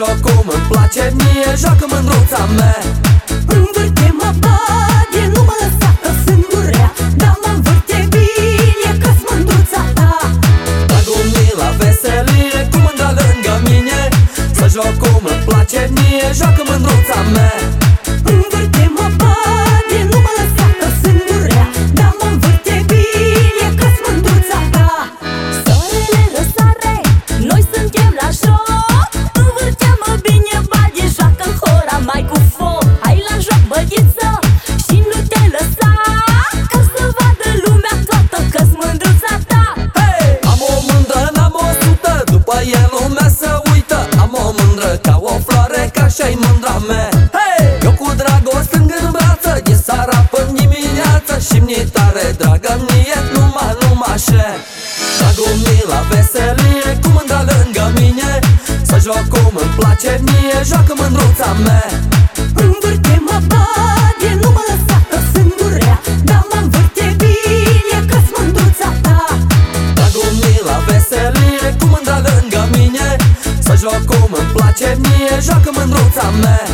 joc cum îmi place mie Joacă mândruța mea tare dragă mie Numai, numai așa. Dragul mi la veselie Cu mândra lângă mine Să joc cum îmi place mie Joacă mândruța mea. Învârte-mă, badie, nu mă lăsa că sunt gurea Dar mă învârte bine că-s mândruța ta. Dragul mi la veselie Cu mândra lângă mine Să joc cum îmi place mie Joacă mândruța mea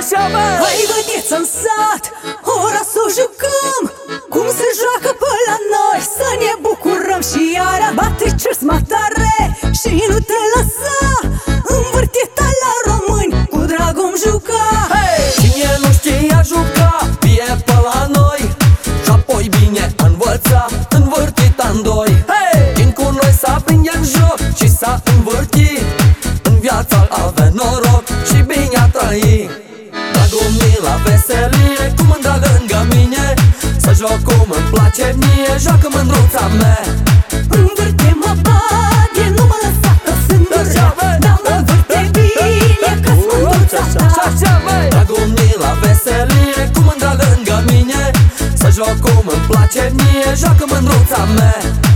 Hai băieți în sat, ora să o jucăm! Cum se joacă pe la noi, să ne bucurăm Și iară! Bate cer mai tare și nu te lăsa! Învârtita la români, cu dragom juca! Cine nu știa juca, fie pe la noi! Și apoi bine învăța, învârtit în doi! Când cu noi s-a prinde în joc și s-a învârtit În viața avea noroc și bine a trăit! Dragul mi la veselie, cu mândra lângă mine. Să joc cum îmi place mie, joacă mândruța mea. Învârte-mă, badie, nu mă lăsa că sunt durea Dar mă învârte bine că-s mândruța ta. Dragul mi la veselie, cu mândra lângă mine. Să joc cum îmi place mie, joacă mândruța mea. Învârte-mă, badie